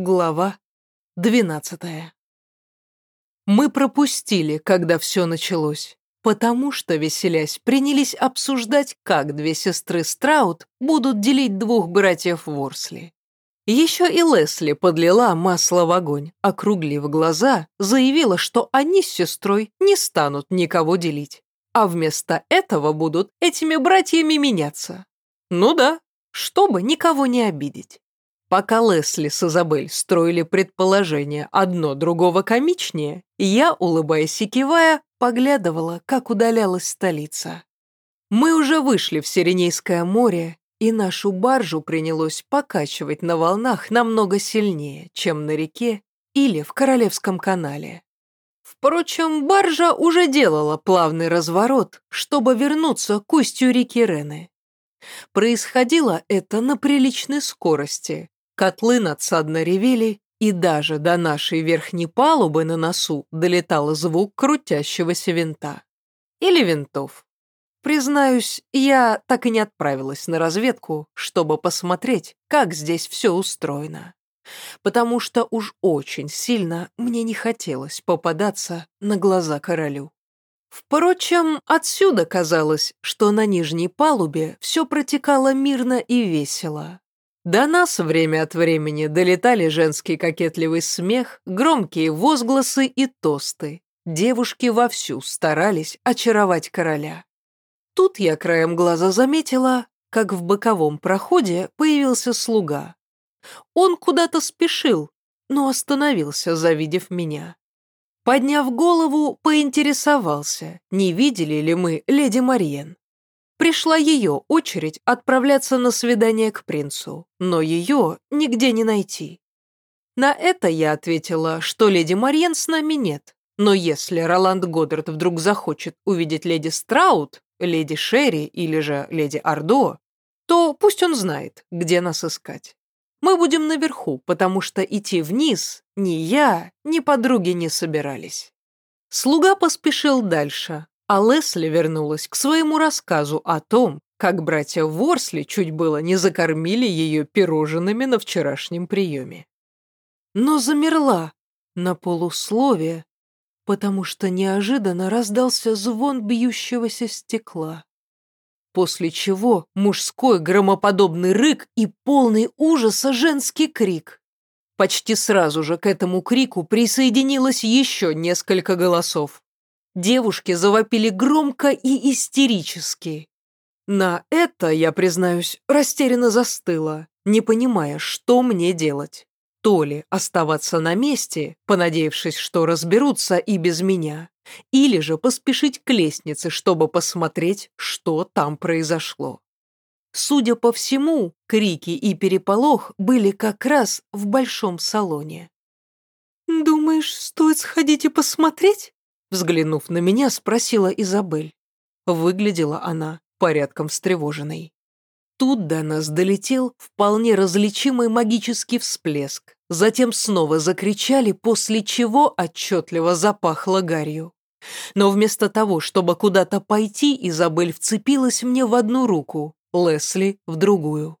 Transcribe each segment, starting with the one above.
Глава двенадцатая. Мы пропустили, когда все началось, потому что, веселясь, принялись обсуждать, как две сестры Страут будут делить двух братьев Ворсли. Еще и Лесли подлила масло в огонь, округлив глаза, заявила, что они с сестрой не станут никого делить, а вместо этого будут этими братьями меняться. Ну да, чтобы никого не обидеть. Пока Лесли с Изабель строили предположение одно другого комичнее, я, улыбаясь и кивая, поглядывала, как удалялась столица. Мы уже вышли в Сиренейское море, и нашу баржу принялось покачивать на волнах намного сильнее, чем на реке или в Королевском канале. Впрочем, баржа уже делала плавный разворот, чтобы вернуться к устью реки Рены. Происходило это на приличной скорости, Котлы надсадно ревели, и даже до нашей верхней палубы на носу долетал звук крутящегося винта. Или винтов. Признаюсь, я так и не отправилась на разведку, чтобы посмотреть, как здесь все устроено. Потому что уж очень сильно мне не хотелось попадаться на глаза королю. Впрочем, отсюда казалось, что на нижней палубе все протекало мирно и весело. До нас время от времени долетали женский кокетливый смех, громкие возгласы и тосты. Девушки вовсю старались очаровать короля. Тут я краем глаза заметила, как в боковом проходе появился слуга. Он куда-то спешил, но остановился, завидев меня. Подняв голову, поинтересовался, не видели ли мы леди Мариен. Пришла ее очередь отправляться на свидание к принцу, но ее нигде не найти. На это я ответила, что леди Мариен с нами нет, но если Роланд Годдард вдруг захочет увидеть леди Страут, леди Шерри или же леди Ордо, то пусть он знает, где нас искать. Мы будем наверху, потому что идти вниз ни я, ни подруги не собирались. Слуга поспешил дальше, а Лесли вернулась к своему рассказу о том, как братья Ворсли чуть было не закормили ее пирожными на вчерашнем приеме. Но замерла на полусловие, потому что неожиданно раздался звон бьющегося стекла. После чего мужской громоподобный рык и полный ужаса женский крик. Почти сразу же к этому крику присоединилось еще несколько голосов. Девушки завопили громко и истерически. На это, я признаюсь, растерянно застыла, не понимая, что мне делать. То ли оставаться на месте, понадеявшись, что разберутся и без меня, или же поспешить к лестнице, чтобы посмотреть, что там произошло. Судя по всему, крики и переполох были как раз в большом салоне. «Думаешь, стоит сходить и посмотреть?» Взглянув на меня, спросила Изабель. Выглядела она порядком встревоженной. Тут до нас долетел вполне различимый магический всплеск. Затем снова закричали, после чего отчетливо запахло гарью. Но вместо того, чтобы куда-то пойти, Изабель вцепилась мне в одну руку, Лесли в другую.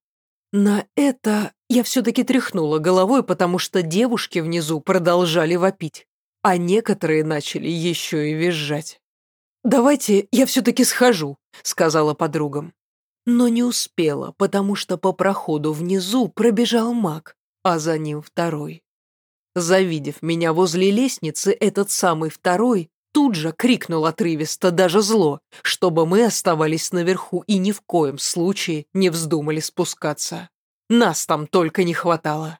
На это я все-таки тряхнула головой, потому что девушки внизу продолжали вопить а некоторые начали еще и визжать. «Давайте я все-таки схожу», — сказала подругам. Но не успела, потому что по проходу внизу пробежал маг, а за ним второй. Завидев меня возле лестницы, этот самый второй тут же крикнул отрывисто, даже зло, чтобы мы оставались наверху и ни в коем случае не вздумали спускаться. Нас там только не хватало.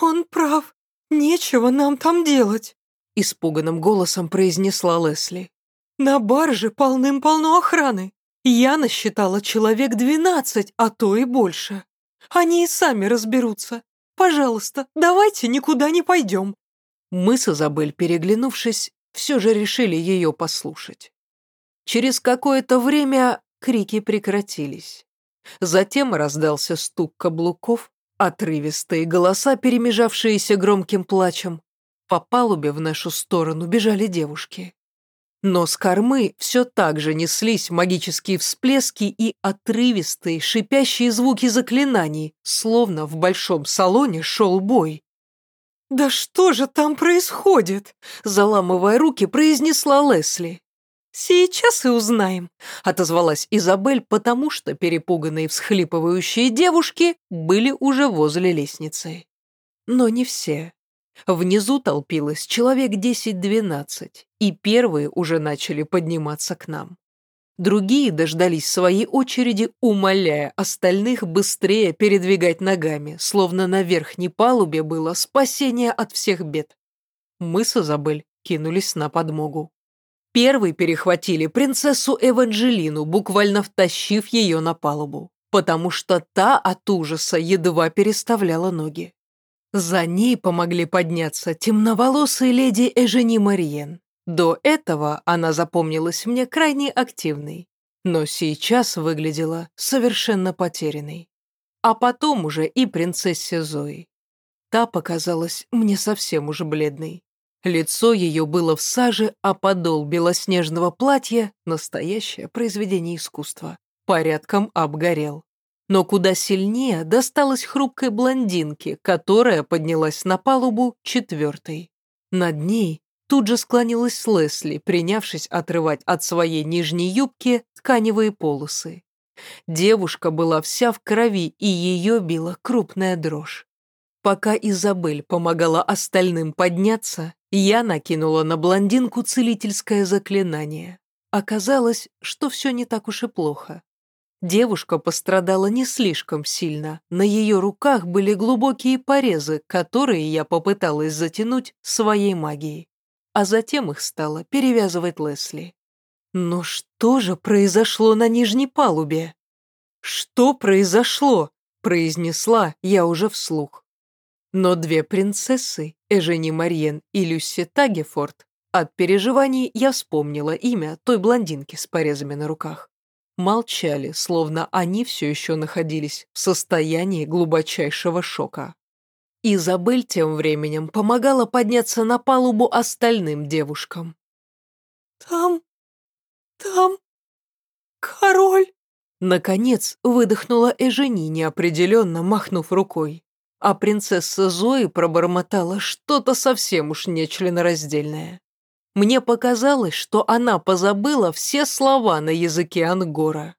«Он прав, нечего нам там делать», — испуганным голосом произнесла Лесли. «На барже полным-полно охраны. Я насчитала человек двенадцать, а то и больше. Они и сами разберутся. Пожалуйста, давайте никуда не пойдем». Мы с Изабель, переглянувшись, все же решили ее послушать. Через какое-то время крики прекратились. Затем раздался стук каблуков, отрывистые голоса, перемежавшиеся громким плачем, по палубе в нашу сторону бежали девушки. Но с кормы все так же неслись магические всплески и отрывистые, шипящие звуки заклинаний, словно в большом салоне шел бой. «Да что же там происходит?» Заламывая руки, произнесла Лесли. «Сейчас и узнаем», — отозвалась Изабель, потому что перепуганные всхлипывающие девушки были уже возле лестницы. Но не все. Внизу толпилось человек 10-12, и первые уже начали подниматься к нам. Другие дождались своей очереди, умоляя остальных быстрее передвигать ногами, словно на верхней палубе было спасение от всех бед. Мы с Изабель кинулись на подмогу. Первый перехватили принцессу Эванжелину, буквально втащив ее на палубу, потому что та от ужаса едва переставляла ноги. За ней помогли подняться темноволосые леди Эжени Мариен. До этого она запомнилась мне крайне активной, но сейчас выглядела совершенно потерянной. А потом уже и принцессе Зои. Та показалась мне совсем уж бледной. Лицо ее было в саже, а подол белоснежного платья — настоящее произведение искусства. Порядком обгорел. Но куда сильнее досталось хрупкой блондинке, которая поднялась на палубу четвертой. Над ней тут же склонилась Лесли, принявшись отрывать от своей нижней юбки тканевые полосы. Девушка была вся в крови, и ее била крупная дрожь. Пока Изабель помогала остальным подняться, я накинула на блондинку целительское заклинание. Оказалось, что все не так уж и плохо. Девушка пострадала не слишком сильно, на ее руках были глубокие порезы, которые я попыталась затянуть своей магией. А затем их стала перевязывать Лесли. Но что же произошло на нижней палубе? «Что произошло?» – произнесла я уже вслух. Но две принцессы, Эжени Мариен и Люси Тагефорд, от переживаний я вспомнила имя той блондинки с порезами на руках. Молчали, словно они все еще находились в состоянии глубочайшего шока. Изабель тем временем помогала подняться на палубу остальным девушкам. «Там... там... король!» Наконец выдохнула Эжени, неопределенно махнув рукой а принцесса Зои пробормотала что-то совсем уж нечленораздельное. Мне показалось, что она позабыла все слова на языке Ангора.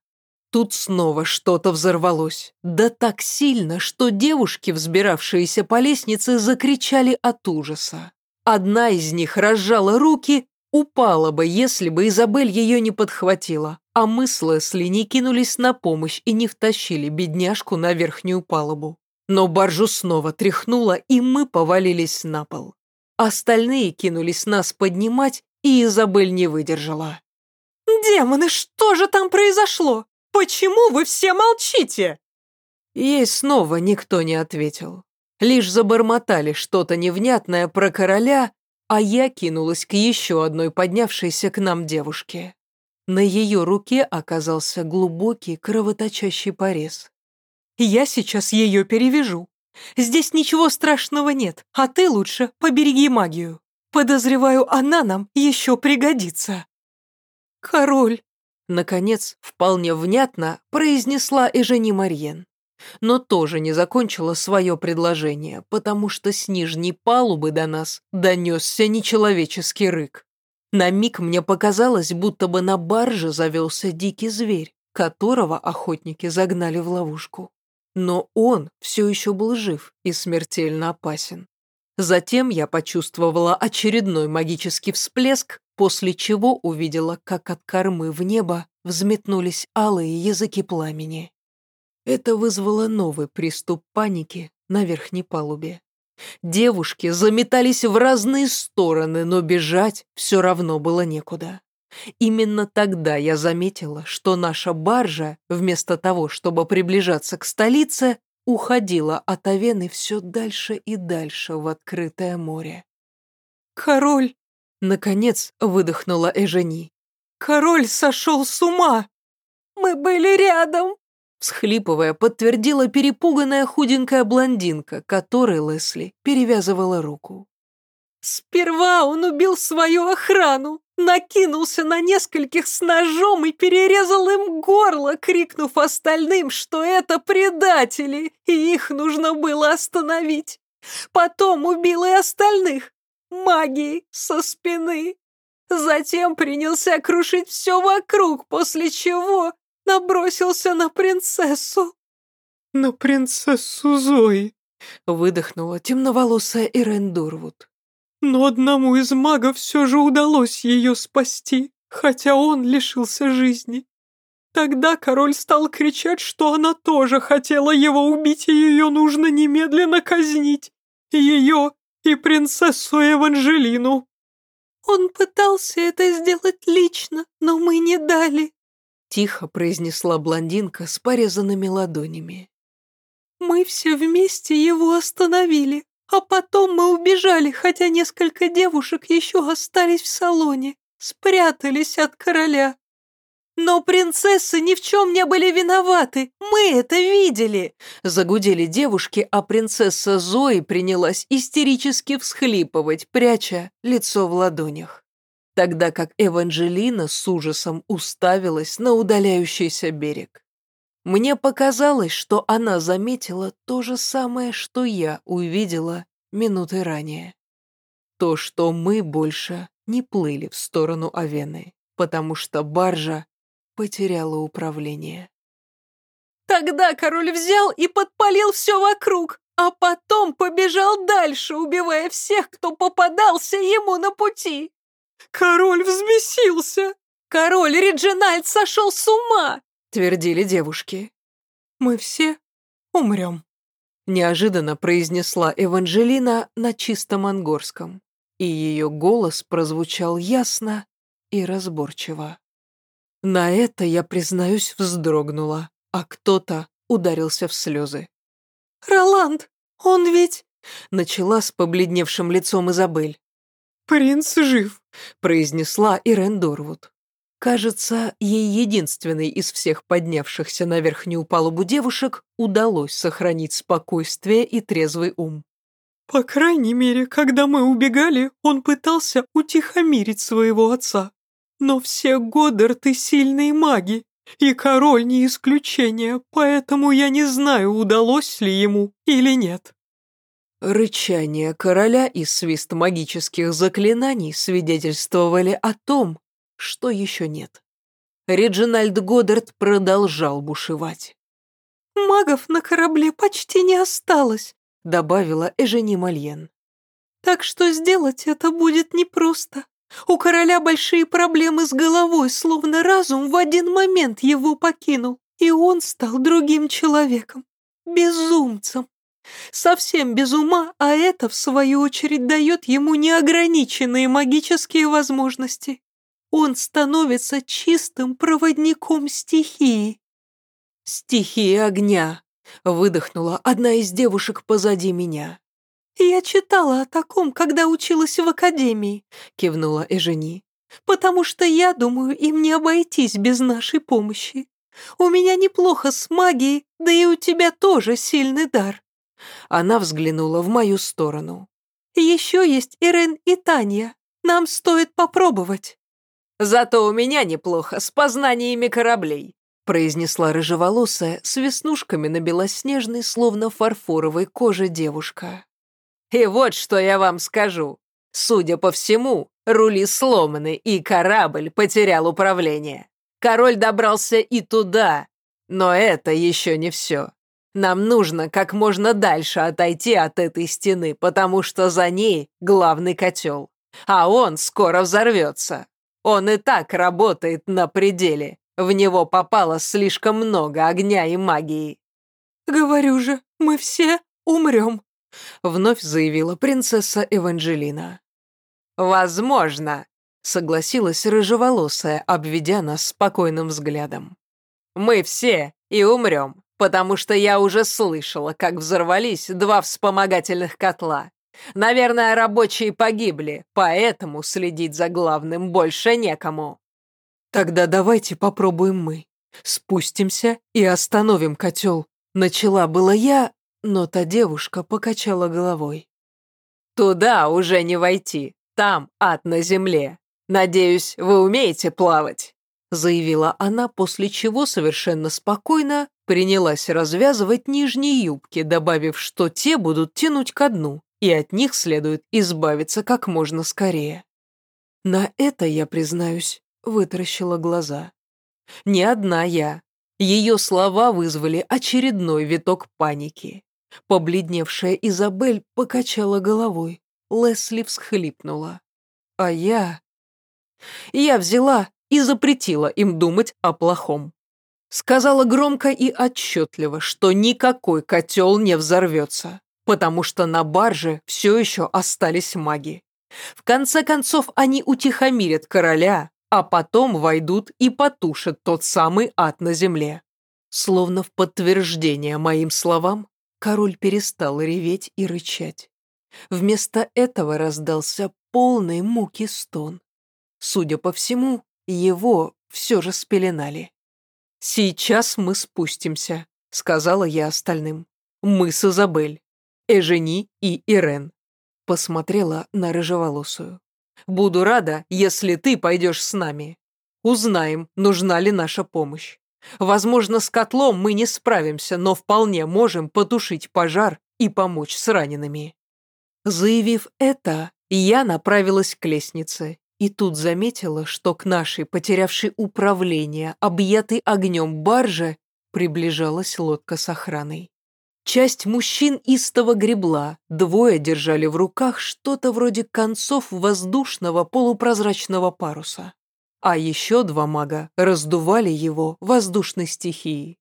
Тут снова что-то взорвалось, да так сильно, что девушки, взбиравшиеся по лестнице, закричали от ужаса. Одна из них разжала руки, упала бы, если бы Изабель ее не подхватила, а мы с Лесли не кинулись на помощь и не втащили бедняжку на верхнюю палубу. Но баржу снова тряхнуло, и мы повалились на пол. Остальные кинулись нас поднимать, и Изабель не выдержала. «Демоны, что же там произошло? Почему вы все молчите?» Ей снова никто не ответил. Лишь забормотали что-то невнятное про короля, а я кинулась к еще одной поднявшейся к нам девушке. На ее руке оказался глубокий кровоточащий порез. Я сейчас ее перевяжу. Здесь ничего страшного нет, а ты лучше побереги магию. Подозреваю, она нам еще пригодится. Король, наконец, вполне внятно произнесла Эжени Марьен. Но тоже не закончила свое предложение, потому что с нижней палубы до нас донесся нечеловеческий рык. На миг мне показалось, будто бы на барже завелся дикий зверь, которого охотники загнали в ловушку. Но он все еще был жив и смертельно опасен. Затем я почувствовала очередной магический всплеск, после чего увидела, как от кормы в небо взметнулись алые языки пламени. Это вызвало новый приступ паники на верхней палубе. Девушки заметались в разные стороны, но бежать все равно было некуда. Именно тогда я заметила, что наша баржа, вместо того, чтобы приближаться к столице, уходила от Авены все дальше и дальше в открытое море. «Король!» — наконец выдохнула Эжени. «Король сошел с ума! Мы были рядом!» Всхлипывая, подтвердила перепуганная худенькая блондинка, которой Лесли перевязывала руку. Сперва он убил свою охрану, накинулся на нескольких с ножом и перерезал им горло, крикнув остальным, что это предатели, и их нужно было остановить. Потом убил и остальных. Магией со спины. Затем принялся крушить все вокруг, после чего набросился на принцессу. «На принцессу Зои», — выдохнула темноволосая Ирен Дурвуд. «Но одному из магов все же удалось ее спасти, хотя он лишился жизни. Тогда король стал кричать, что она тоже хотела его убить, и ее нужно немедленно казнить. Ее и принцессу Эванжелину. Он пытался это сделать лично, но мы не дали. Тихо произнесла блондинка с порезанными ладонями. Мы все вместе его остановили, а потом мы убежали, хотя несколько девушек еще остались в салоне, спрятались от короля. «Но принцессы ни в чем не были виноваты, мы это видели!» Загудели девушки, а принцесса Зои принялась истерически всхлипывать, пряча лицо в ладонях. Тогда как Эванжелина с ужасом уставилась на удаляющийся берег. Мне показалось, что она заметила то же самое, что я увидела минуты ранее. То, что мы больше не плыли в сторону Авены, потому что баржа потеряла управление. Тогда король взял и подпалил все вокруг, а потом побежал дальше, убивая всех, кто попадался ему на пути. Король взбесился. Король Реджинальд сошел с ума, твердили девушки. Мы все умрем. Неожиданно произнесла Эванжелина на чистом ангорском, и ее голос прозвучал ясно и разборчиво. На это я, признаюсь, вздрогнула, а кто-то ударился в слезы. «Роланд, он ведь...» — начала с побледневшим лицом Изабель. «Принц жив», — произнесла Ирен Дорвуд. Кажется, ей единственной из всех поднявшихся на верхнюю палубу девушек удалось сохранить спокойствие и трезвый ум. «По крайней мере, когда мы убегали, он пытался утихомирить своего отца. Но все Годдарты сильные маги, и король не исключение, поэтому я не знаю, удалось ли ему или нет». Рычание короля и свист магических заклинаний свидетельствовали о том, что еще нет. Реджинальд Годдард продолжал бушевать. «Магов на корабле почти не осталось», — добавила Эжени Мальен. «Так что сделать это будет непросто. У короля большие проблемы с головой, словно разум в один момент его покинул, и он стал другим человеком, безумцем. Совсем без ума, а это, в свою очередь, дает ему неограниченные магические возможности. Он становится чистым проводником стихии. «Стихии огня», — выдохнула одна из девушек позади меня. «Я читала о таком, когда училась в академии», — кивнула Эжени. «Потому что я думаю, им не обойтись без нашей помощи. У меня неплохо с магией, да и у тебя тоже сильный дар». Она взглянула в мою сторону. «Еще есть Ирен и Таня. Нам стоит попробовать». «Зато у меня неплохо с познаниями кораблей», произнесла рыжеволосая с веснушками на белоснежной, словно фарфоровой коже девушка. И вот что я вам скажу. Судя по всему, рули сломаны, и корабль потерял управление. Король добрался и туда. Но это еще не все. Нам нужно как можно дальше отойти от этой стены, потому что за ней главный котел. А он скоро взорвется. Он и так работает на пределе. В него попало слишком много огня и магии. «Говорю же, мы все умрем», вновь заявила принцесса Эванжелина. «Возможно», — согласилась рыжеволосая, обведя нас спокойным взглядом. «Мы все и умрем, потому что я уже слышала, как взорвались два вспомогательных котла. Наверное, рабочие погибли, поэтому следить за главным больше некому». «Тогда давайте попробуем мы. Спустимся и остановим котел». Начала было я, но та девушка покачала головой. «Туда уже не войти. Там ад на земле. Надеюсь, вы умеете плавать?» заявила она, после чего совершенно спокойно принялась развязывать нижние юбки, добавив, что те будут тянуть ко дну, и от них следует избавиться как можно скорее. На это, я признаюсь, вытаращила глаза. Не одна я. Ее слова вызвали очередной виток паники. Побледневшая Изабель покачала головой. Лесли всхлипнула. А я... Я взяла и запретила им думать о плохом. Сказала громко и отчетливо, что никакой котел не взорвется, потому что на барже все еще остались маги. В конце концов, они утихомирят короля, а потом войдут и потушат тот самый ад на земле. Словно в подтверждение моим словам, король перестал реветь и рычать. Вместо этого раздался полный муки стон. Судя по всему, его все же спеленали. «Сейчас мы спустимся», — сказала я остальным. «Мы с Изабель, Эжени и Ирен». Посмотрела на рыжеволосую. «Буду рада, если ты пойдешь с нами. Узнаем, нужна ли наша помощь. Возможно, с котлом мы не справимся, но вполне можем потушить пожар и помочь с ранеными». Заявив это, я направилась к лестнице и тут заметила, что к нашей, потерявшей управление, объятой огнем барже, приближалась лодка с охраной. Часть мужчин истово гребла, двое держали в руках что-то вроде концов воздушного полупрозрачного паруса. А еще два мага раздували его воздушной стихией.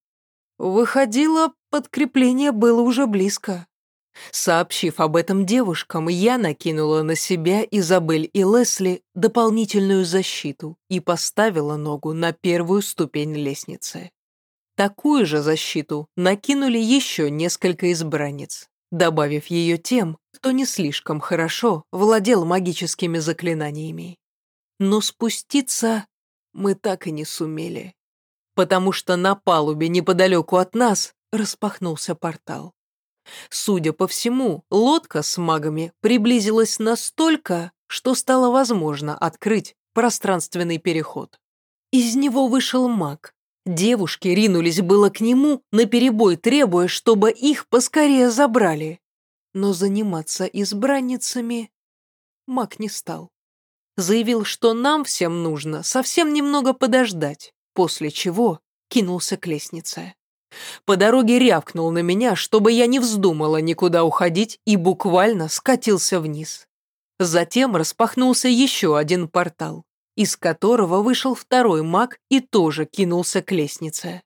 Выходило, подкрепление было уже близко. Сообщив об этом девушкам, я накинула на себя Изабель и Лесли дополнительную защиту и поставила ногу на первую ступень лестницы. Такую же защиту накинули еще несколько избранниц, добавив ее тем, кто не слишком хорошо владел магическими заклинаниями. Но спуститься мы так и не сумели, потому что на палубе неподалеку от нас распахнулся портал. Судя по всему, лодка с магами приблизилась настолько, что стало возможно открыть пространственный переход. Из него вышел маг. Девушки ринулись было к нему, наперебой требуя, чтобы их поскорее забрали. Но заниматься избранницами маг не стал. Заявил, что нам всем нужно совсем немного подождать, после чего кинулся к лестнице. По дороге рявкнул на меня, чтобы я не вздумала никуда уходить и буквально скатился вниз. Затем распахнулся еще один портал, из которого вышел второй маг и тоже кинулся к лестнице.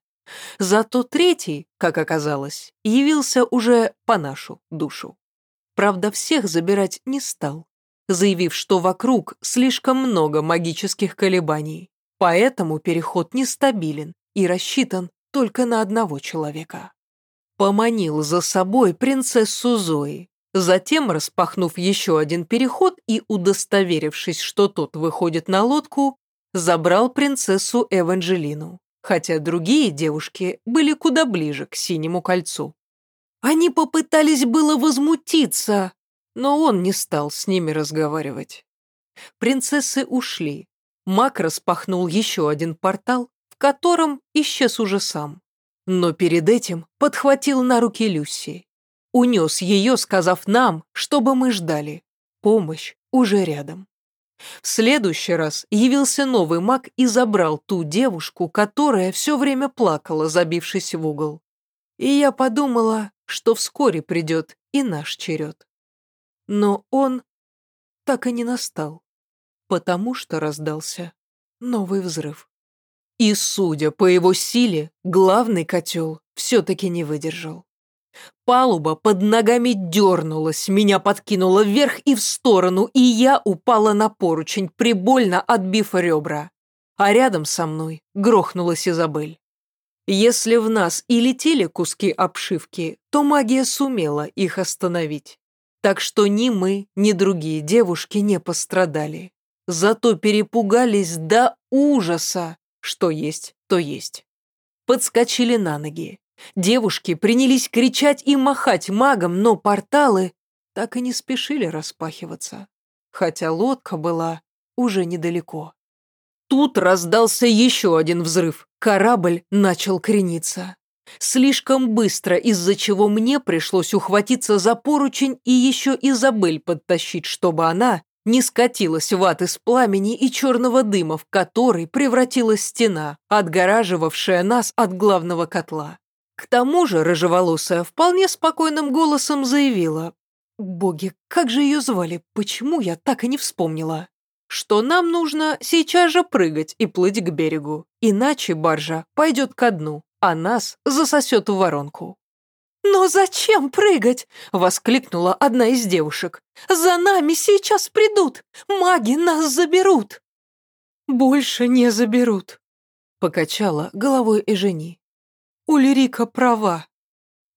Зато третий, как оказалось, явился уже по нашу душу. Правда, всех забирать не стал, заявив, что вокруг слишком много магических колебаний, поэтому переход нестабилен и рассчитан только на одного человека. Поманил за собой принцессу Зои, затем, распахнув еще один переход и удостоверившись, что тот выходит на лодку, забрал принцессу Эванжелину, хотя другие девушки были куда ближе к синему кольцу. Они попытались было возмутиться, но он не стал с ними разговаривать. Принцессы ушли. Мак распахнул еще один портал, котором исчез уже сам. Но перед этим подхватил на руки Люси. Унес ее, сказав нам, чтобы мы ждали. Помощь уже рядом. В следующий раз явился новый маг и забрал ту девушку, которая все время плакала, забившись в угол. И я подумала, что вскоре придет и наш черед. Но он так и не настал, потому что раздался новый взрыв. И, судя по его силе, главный котел все-таки не выдержал. Палуба под ногами дернулась, меня подкинула вверх и в сторону, и я упала на поручень, прибольно отбив ребра. А рядом со мной грохнулась Изабель. Если в нас и летели куски обшивки, то магия сумела их остановить. Так что ни мы, ни другие девушки не пострадали. Зато перепугались до ужаса, что есть, то есть. Подскочили на ноги. Девушки принялись кричать и махать магом, но порталы так и не спешили распахиваться, хотя лодка была уже недалеко. Тут раздался еще один взрыв. Корабль начал крениться. Слишком быстро, из-за чего мне пришлось ухватиться за поручень и еще Изабель подтащить, чтобы она не скатилась в ад из пламени и черного дыма, в который превратилась стена, отгораживавшая нас от главного котла. К тому же рыжеволосая вполне спокойным голосом заявила. «Боги, как же ее звали? Почему я так и не вспомнила?» что нам нужно сейчас же прыгать и плыть к берегу, иначе баржа пойдет ко дну, а нас засосет в воронку. «Но зачем прыгать?» — воскликнула одна из девушек. «За нами сейчас придут! Маги нас заберут!» «Больше не заберут», — покачала головой Эжени. «Ульрика права».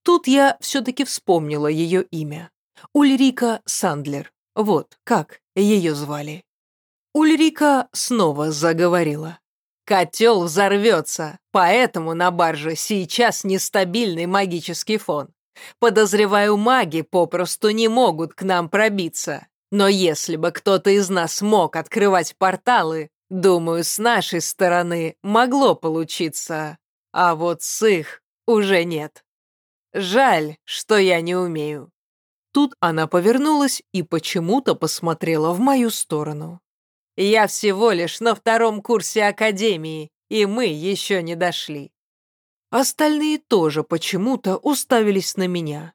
Тут я все-таки вспомнила ее имя. Ульрика Сандлер. Вот как ее звали. Ульрика снова заговорила. Котел взорвется, поэтому на барже сейчас нестабильный магический фон. Подозреваю, маги попросту не могут к нам пробиться. Но если бы кто-то из нас мог открывать порталы, думаю, с нашей стороны могло получиться. А вот с их уже нет. Жаль, что я не умею. Тут она повернулась и почему-то посмотрела в мою сторону. Я всего лишь на втором курсе академии, и мы еще не дошли. Остальные тоже почему-то уставились на меня.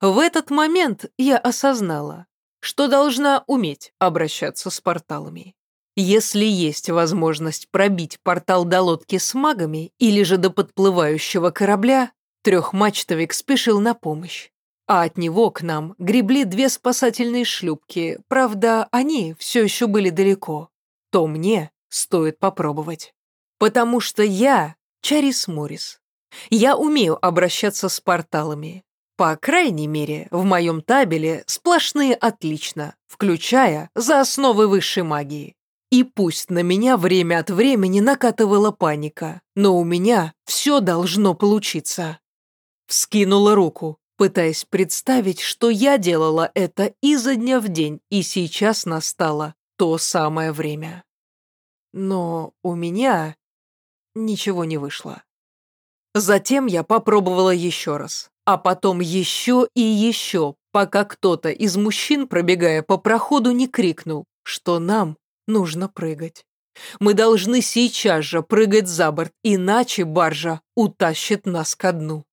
В этот момент я осознала, что должна уметь обращаться с порталами. Если есть возможность пробить портал до лодки с магами или же до подплывающего корабля, трехмачтовик спешил на помощь а от него к нам гребли две спасательные шлюпки, правда, они все еще были далеко, то мне стоит попробовать. Потому что я Чарис Моррис. Я умею обращаться с порталами. По крайней мере, в моем табеле сплошные отлично, включая за основы высшей магии. И пусть на меня время от времени накатывала паника, но у меня все должно получиться. Вскинула руку, пытаясь представить, что я делала это изо дня в день, и сейчас настало то самое время. Но у меня ничего не вышло. Затем я попробовала еще раз, а потом еще и еще, пока кто-то из мужчин, пробегая по проходу, не крикнул, что нам нужно прыгать. Мы должны сейчас же прыгать за борт, иначе баржа утащит нас ко дну.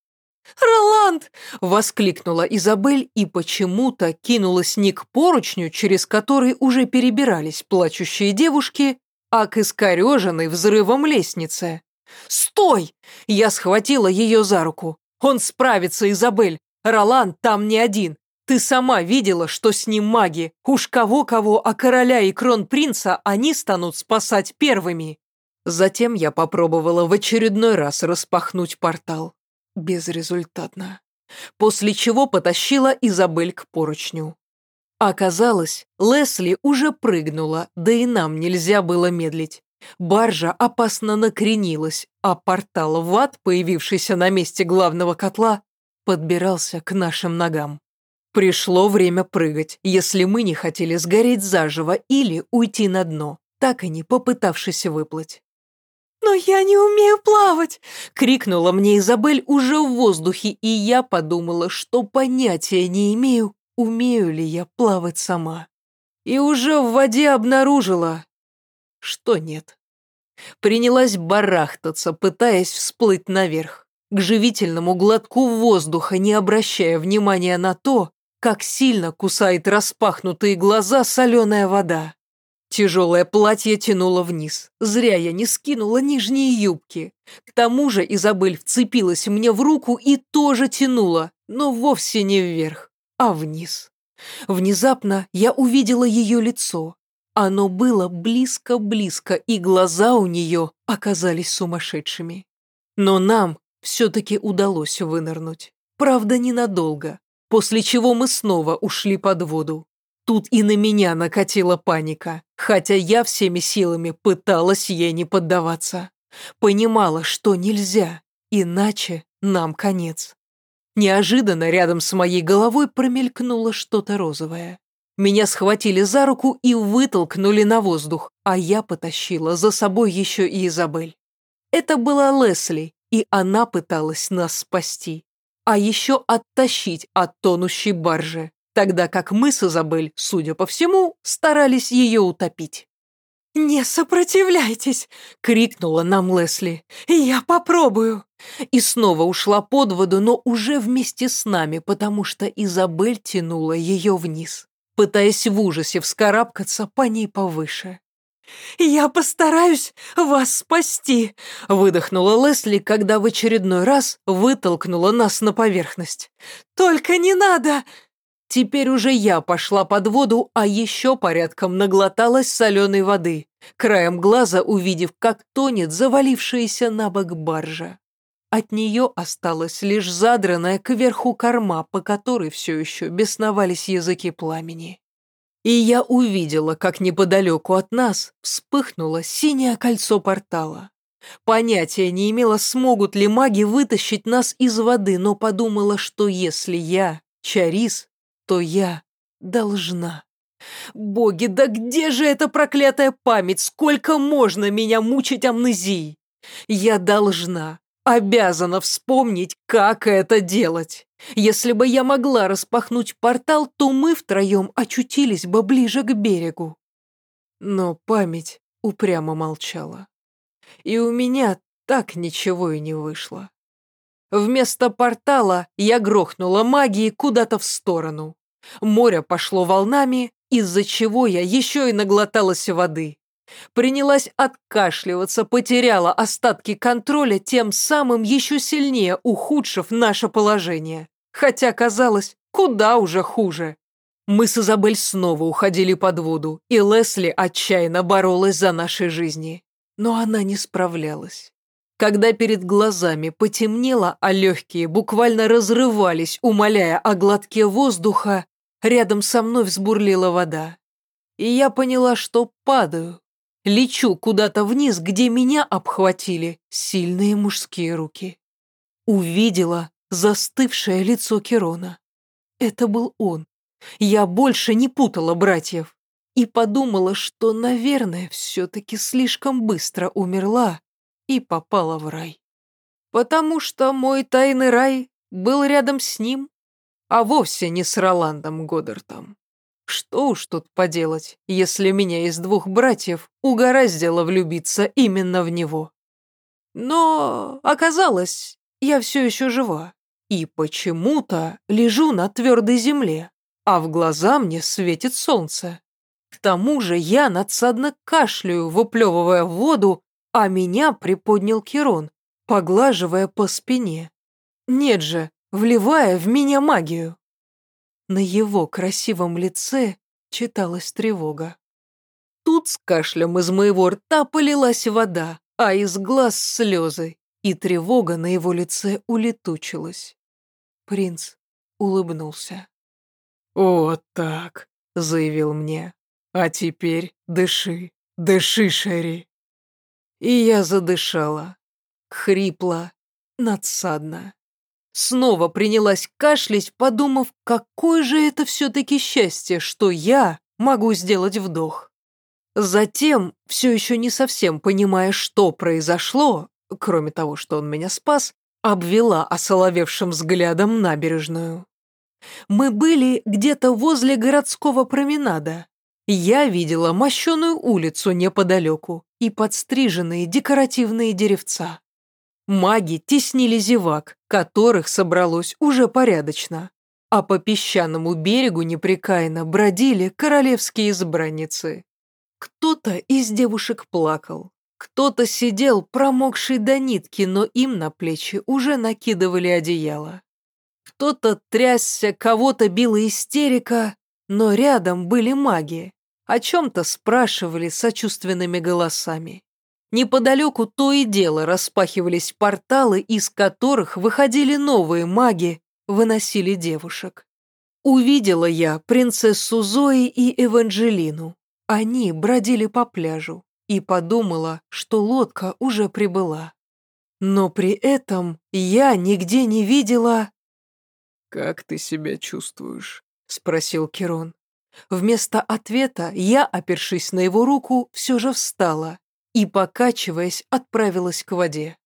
«Роланд!» — воскликнула Изабель и почему-то кинулась не к поручню, через который уже перебирались плачущие девушки, а к искореженной взрывом лестнице. «Стой!» — я схватила ее за руку. «Он справится, Изабель! Роланд там не один. Ты сама видела, что с ним маги. Уж кого-кого, а короля и кронпринца они станут спасать первыми». Затем я попробовала в очередной раз распахнуть портал. Безрезультатно. После чего потащила Изабель к поручню. Оказалось, Лесли уже прыгнула, да и нам нельзя было медлить. Баржа опасно накренилась, а портал в ад, появившийся на месте главного котла, подбирался к нашим ногам. Пришло время прыгать, если мы не хотели сгореть заживо или уйти на дно, так и не попытавшись выплыть. «Но я не умею плавать!» — крикнула мне Изабель уже в воздухе, и я подумала, что понятия не имею, умею ли я плавать сама. И уже в воде обнаружила, что нет. Принялась барахтаться, пытаясь всплыть наверх, к живительному глотку воздуха, не обращая внимания на то, как сильно кусает распахнутые глаза соленая вода. Тяжелое платье тянуло вниз. Зря я не скинула нижние юбки. К тому же Изабель вцепилась мне в руку и тоже тянула, но вовсе не вверх, а вниз. Внезапно я увидела ее лицо. Оно было близко-близко, и глаза у нее оказались сумасшедшими. Но нам все-таки удалось вынырнуть. Правда, ненадолго, после чего мы снова ушли под воду. Тут и на меня накатила паника, хотя я всеми силами пыталась ей не поддаваться. Понимала, что нельзя, иначе нам конец. Неожиданно рядом с моей головой промелькнуло что-то розовое. Меня схватили за руку и вытолкнули на воздух, а я потащила за собой еще и Изабель. Это была Лесли, и она пыталась нас спасти. А еще оттащить от тонущей баржи, тогда как мы с Изабель, судя по всему, старались ее утопить. «Не сопротивляйтесь!» — крикнула нам Лесли. «Я попробую!» И снова ушла под воду, но уже вместе с нами, потому что Изабель тянула ее вниз пытаясь в ужасе вскарабкаться по ней повыше. «Я постараюсь вас спасти», — выдохнула Лесли, когда в очередной раз вытолкнула нас на поверхность. «Только не надо!» Теперь уже я пошла под воду, а еще порядком наглоталась соленой воды, краем глаза увидев, как тонет завалившаяся на бок баржа. От нее осталась лишь задранная кверху корма, по которой все еще бесновались языки пламени. И я увидела, как неподалеку от нас вспыхнуло синее кольцо портала. Понятия не имела, смогут ли маги вытащить нас из воды, но подумала, что если я Чарис, то я должна. Боги, да где же эта проклятая память? Сколько можно меня мучить амнезией? Я должна, Обязана вспомнить, как это делать. Если бы я могла распахнуть портал, то мы втроем очутились бы ближе к берегу. Но память упрямо молчала. И у меня так ничего и не вышло. Вместо портала я грохнула магией куда-то в сторону. Море пошло волнами, из-за чего я еще и наглоталась воды. Принялась откашливаться, потеряла остатки контроля, тем самым еще сильнее ухудшив наше положение. Хотя казалось, куда уже хуже. Мы с Изабель снова уходили под воду, и Лесли отчаянно боролась за наши жизни. Но она не справлялась. Когда перед глазами потемнело, а легкие буквально разрывались, умоляя о глотке воздуха, рядом со мной взбурлила вода. И я поняла, что падаю, Лечу куда-то вниз, где меня обхватили сильные мужские руки. Увидела застывшее лицо Керона. Это был он. Я больше не путала братьев и подумала, что, наверное, все-таки слишком быстро умерла и попала в рай. Потому что мой тайный рай был рядом с ним, а вовсе не с Роландом Годдартом. Что уж тут поделать, если меня из двух братьев угораздило влюбиться именно в него. Но оказалось, я все еще жива. И почему-то лежу на твердой земле, а в глаза мне светит солнце. К тому же я надсадно кашляю, выплевывая воду, а меня приподнял Керон, поглаживая по спине. Нет же, вливая в меня магию. На его красивом лице читалась тревога. Тут с кашлем из моего рта полилась вода, а из глаз слезы, и тревога на его лице улетучилась. Принц улыбнулся. «Вот так», — заявил мне. «А теперь дыши, дыши, Шерри». И я задышала, хрипло, надсадно. Снова принялась кашлять, подумав, какое же это все-таки счастье, что я могу сделать вдох. Затем, все еще не совсем понимая, что произошло, кроме того, что он меня спас, обвела осоловевшим взглядом набережную. Мы были где-то возле городского променада. Я видела мощеную улицу неподалеку и подстриженные декоративные деревца. Маги теснили зевак, которых собралось уже порядочно. А по песчаному берегу непрекаянно бродили королевские избранницы. Кто-то из девушек плакал, кто-то сидел, промокший до нитки, но им на плечи уже накидывали одеяло. Кто-то трясся, кого-то била истерика, но рядом были маги, о чем-то спрашивали сочувственными голосами. Неподалеку то и дело распахивались порталы, из которых выходили новые маги, выносили девушек. Увидела я принцессу Зои и Эванжелину. Они бродили по пляжу и подумала, что лодка уже прибыла. Но при этом я нигде не видела... «Как ты себя чувствуешь?» — спросил Керон. Вместо ответа я, опершись на его руку, все же встала и, покачиваясь, отправилась к воде.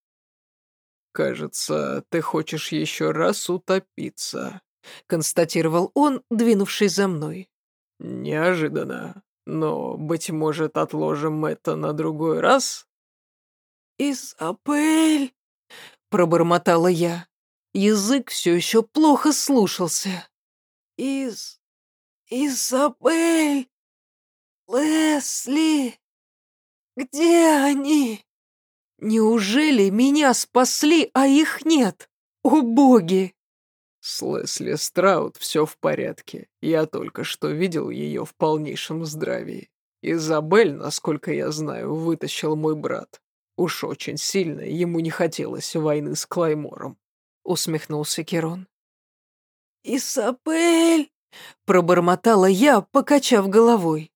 «Кажется, ты хочешь еще раз утопиться», — констатировал он, двинувшись за мной. «Неожиданно, но, быть может, отложим это на другой раз?» «Изабель!» — пробормотала я. Язык все еще плохо слушался. «Из... Изабель! Лесли! Где они?» Неужели меня спасли, а их нет? О боги! С Лесли Страут все в порядке. Я только что видел ее в полнейшем здравии. Изабель, насколько я знаю, вытащил мой брат. Уж очень сильно ему не хотелось войны с Клаймором. Усмехнулся Керон. «Изабель!» — пробормотала я, покачав головой.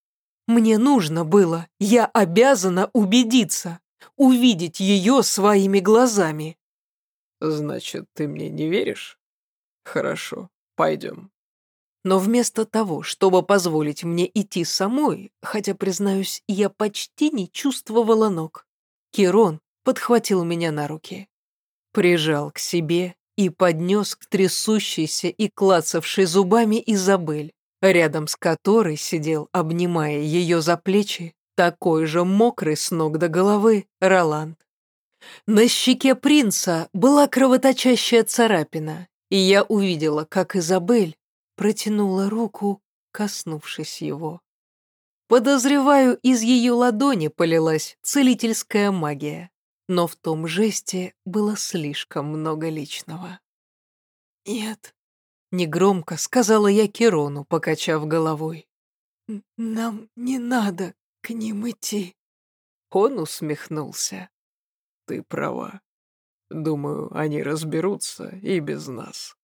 «Мне нужно было, я обязана убедиться увидеть ее своими глазами. «Значит, ты мне не веришь? Хорошо, пойдем». Но вместо того, чтобы позволить мне идти самой, хотя, признаюсь, я почти не чувствовала ног, Кирон подхватил меня на руки, прижал к себе и поднес к трясущейся и клацавшей зубами Изабель, рядом с которой сидел, обнимая ее за плечи, такой же мокрый с ног до головы Роланд. На щеке принца была кровоточащая царапина, и я увидела, как Изабель протянула руку, коснувшись его. Подозреваю, из ее ладони полилась целительская магия, но в том жесте было слишком много личного. «Нет», — негромко сказала я Керону, покачав головой. «Нам не надо к ним идти. Он усмехнулся. Ты права. Думаю, они разберутся и без нас.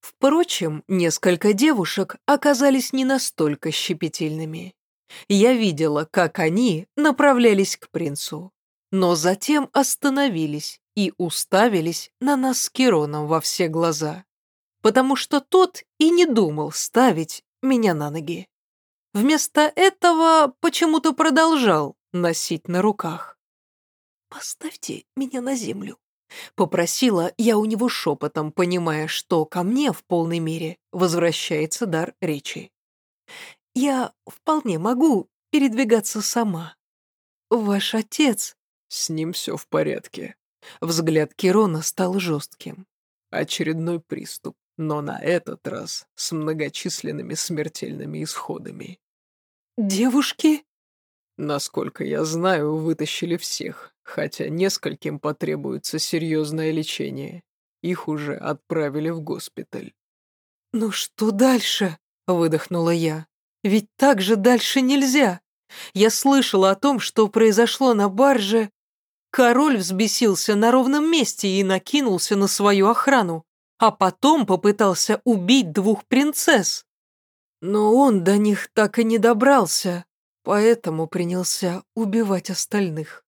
Впрочем, несколько девушек оказались не настолько щепетильными. Я видела, как они направлялись к принцу, но затем остановились и уставились на нас с Кироном во все глаза, потому что тот и не думал ставить меня на ноги. Вместо этого почему-то продолжал носить на руках. «Поставьте меня на землю», — попросила я у него шепотом, понимая, что ко мне в полной мере возвращается дар речи. «Я вполне могу передвигаться сама. Ваш отец...» «С ним все в порядке». Взгляд Кирона стал жестким. Очередной приступ но на этот раз с многочисленными смертельными исходами. «Девушки?» Насколько я знаю, вытащили всех, хотя нескольким потребуется серьезное лечение. Их уже отправили в госпиталь. «Ну что дальше?» — выдохнула я. «Ведь так же дальше нельзя. Я слышала о том, что произошло на барже. Король взбесился на ровном месте и накинулся на свою охрану а потом попытался убить двух принцесс. Но он до них так и не добрался, поэтому принялся убивать остальных.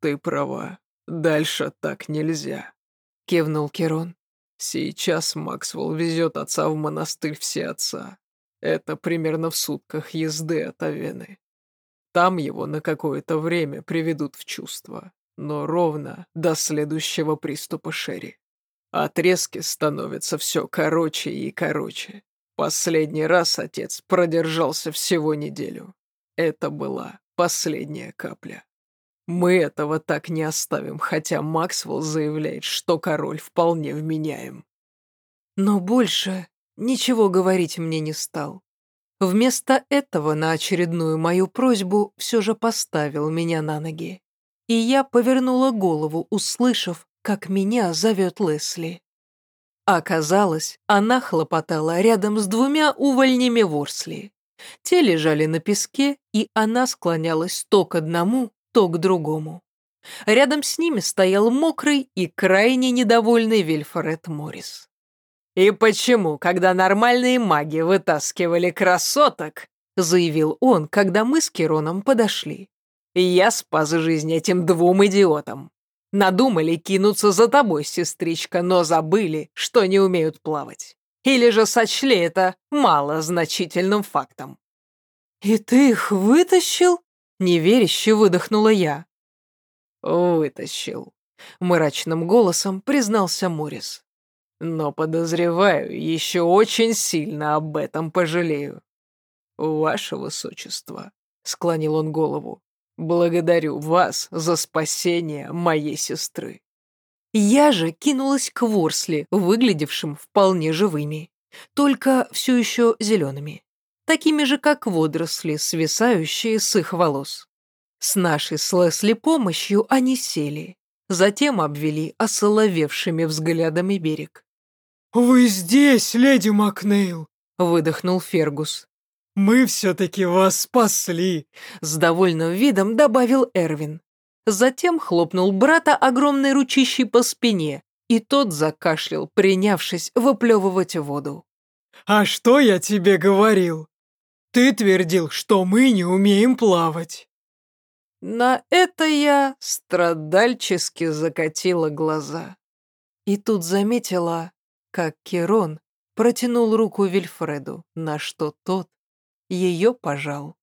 «Ты права, дальше так нельзя», — кивнул Керон. «Сейчас Максвелл везет отца в монастырь все отца. Это примерно в сутках езды от Авены. Там его на какое-то время приведут в чувство, но ровно до следующего приступа Шерри. Отрезки становятся все короче и короче. Последний раз отец продержался всего неделю. Это была последняя капля. Мы этого так не оставим, хотя Максвелл заявляет, что король вполне вменяем. Но больше ничего говорить мне не стал. Вместо этого на очередную мою просьбу все же поставил меня на ноги. И я повернула голову, услышав, как меня зовет Лесли. Оказалось, она хлопотала рядом с двумя увольнями Ворсли. Те лежали на песке, и она склонялась то к одному, то к другому. Рядом с ними стоял мокрый и крайне недовольный Вильфорет Моррис. «И почему, когда нормальные маги вытаскивали красоток, заявил он, когда мы с Кероном подошли. «Я спас жизнь этим двум идиотам. Надумали кинуться за тобой, сестричка, но забыли, что не умеют плавать. Или же сочли это малозначительным фактом?» «И ты их вытащил?» — неверяще выдохнула я. «Вытащил», — мрачным голосом признался Морис. «Но, подозреваю, еще очень сильно об этом пожалею. Ваше Высочество», — склонил он голову, — «благодарю вас за спасение моей сестры». Я же кинулась к ворсли, выглядевшим вполне живыми, только все еще зелеными такими же, как водоросли, свисающие с их волос. С нашей с Лесли помощью они сели, затем обвели осоловевшими взглядами берег. «Вы здесь, леди Макнейл!» — выдохнул Фергус. «Мы все-таки вас спасли!» — с довольным видом добавил Эрвин. Затем хлопнул брата огромной ручищей по спине, и тот закашлял, принявшись выплевывать воду. «А что я тебе говорил? Ты твердил, что мы не умеем плавать. На это я страдальчески закатила глаза. И тут заметила, как Керон протянул руку Вильфреду, на что тот ее пожал.